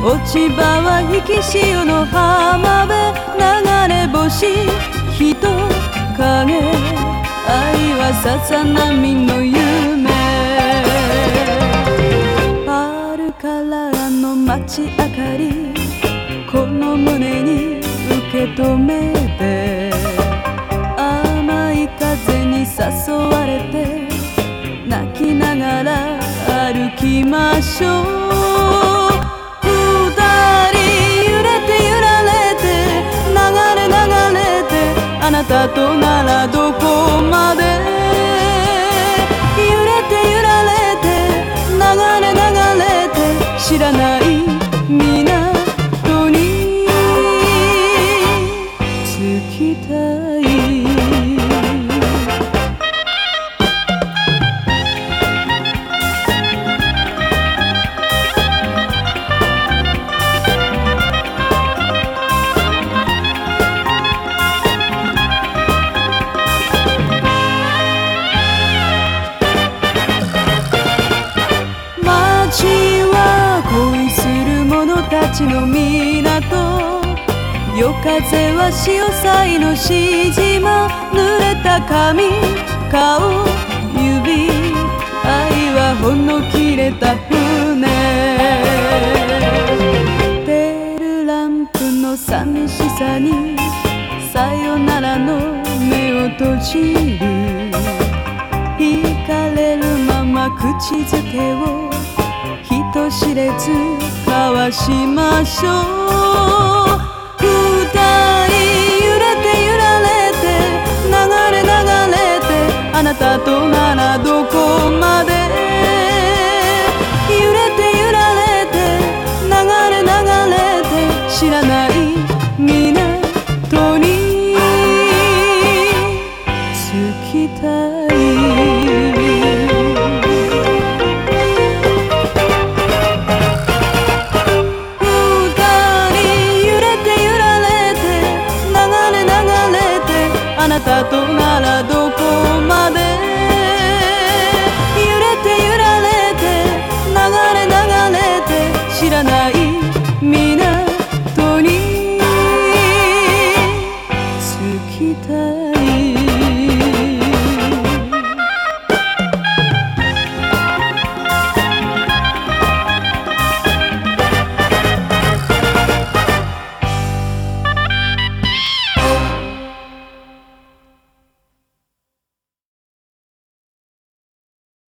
落ち場は引き潮の浜辺流れ星人影愛はささ波の夢。パールカラーの街明かりこの胸に受け止めて甘い風に誘われて泣きながら歩きましょう。あなたとな港。夜風は潮騒のし島濡れた髪。顔。指。愛はほんの切れた船。テールランプの寂しさに。さよならの目を閉じる。惹かれるまま口づけを。人知れず。交わしましょう。二人揺れて揺られて流れ流れてあなたと sana sa do